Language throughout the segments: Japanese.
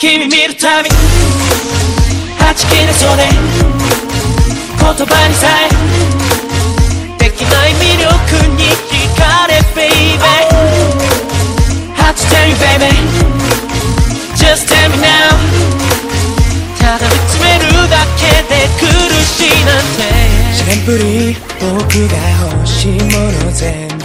君見るたびはち切れそうで言葉にさえできない魅力に惹かれ baby Hard to tell you baby Just tell me now ただ見つめるだけで苦しいなんて。シンプル僕が欲しいもの全部。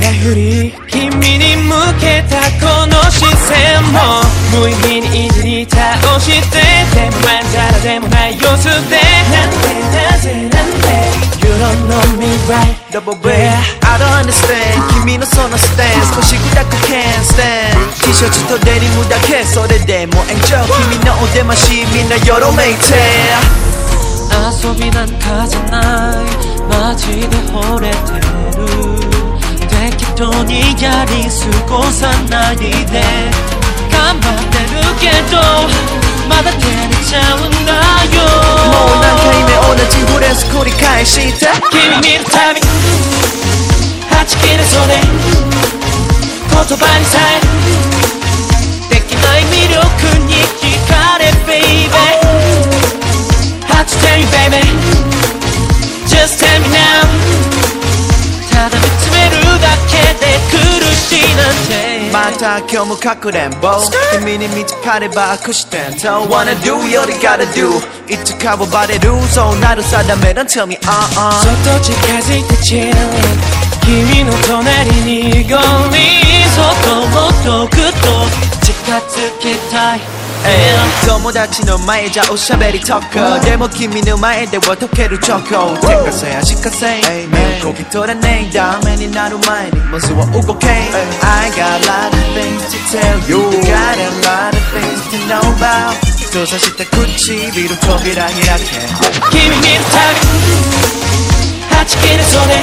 なふり君に向けたこの視線も無意味にいじり倒してでもまだでもない様子でなんでなぜなんで。You don't know me right Double B I don't understand 君のそのスタンス。腰砕く can't stand T シャツとデニムだけ。それでも延長君のお出まし。みんなよろめいて遊びなんかじゃない。マジで。適当にやり過ごさないで。頑張ってるけどまだ照れちゃうんだよ。もう何回目同じフレーズ繰り返して？君見るたびはち切れそうで言葉にさえできない魅力に惹かれ baby Hard to tell you baby Just tell me now てまた今日もかくれんぼ君に見つかれば悪視点 Don't wanna do より gotta do. いつかはバレるそうなる定め Don't tell me uh uh そっと近づいて chillin 君の隣にゴリそっともっとぐっと近づけたい友達の前じゃおしゃべりとかでも君の前では溶けるチョコ。手かせ足かせ身動き取れねえダメになる前にまずは動け I got a lot of things to tell you. Got a lot of things to know about. 閉ざした唇扉開け。君見るたびはち切れそうで。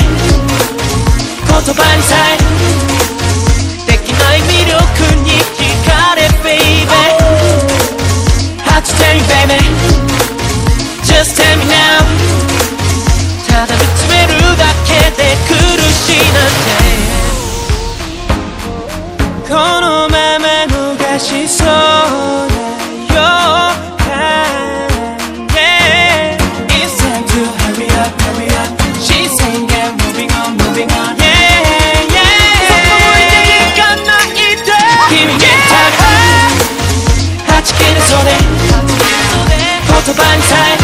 言葉にさえ言葉